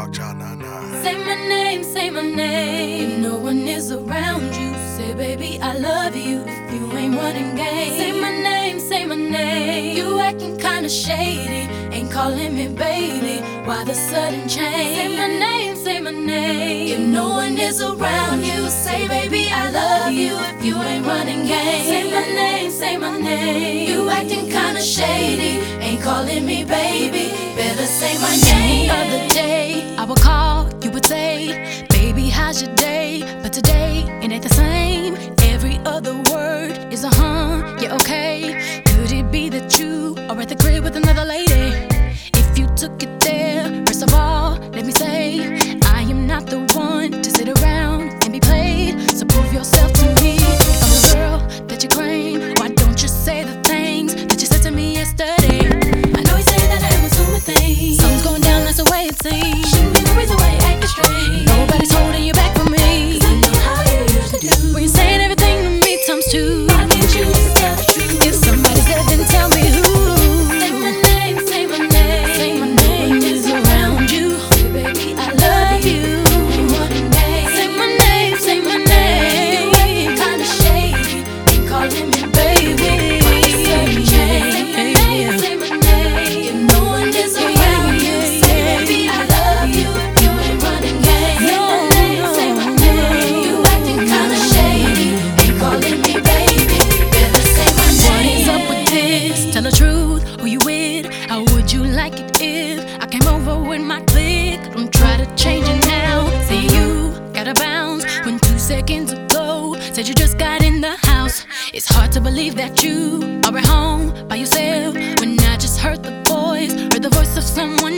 Darkchild 99. Say my name, say my name. If no one is around you, say, baby, I love you. If you ain't running game, say my name, say my name. You acting kinda shady, ain't calling me baby. Why the sudden change? Say my name, say my name. If no one is around you, say, baby, I love you. If you ain't running game, say my name, say my name. You acting kinda shady, ain't calling me baby. Better say my name. But today, it ain't the same. Every other word is a huh, yeah, okay. Could it be that you are at the crib with another lady? If you took it there, first of all, let me say, I am not the one to sit around and be played. So prove yourself to me. I'm the girl that you claim, why don't you say the things that you said to me yesterday? I know you say that I am assuming things. Something's going down, that's the way it seems. Said you just got in the house. It's hard to believe that you are at home by yourself when I just heard the voice, heard the voice of someone.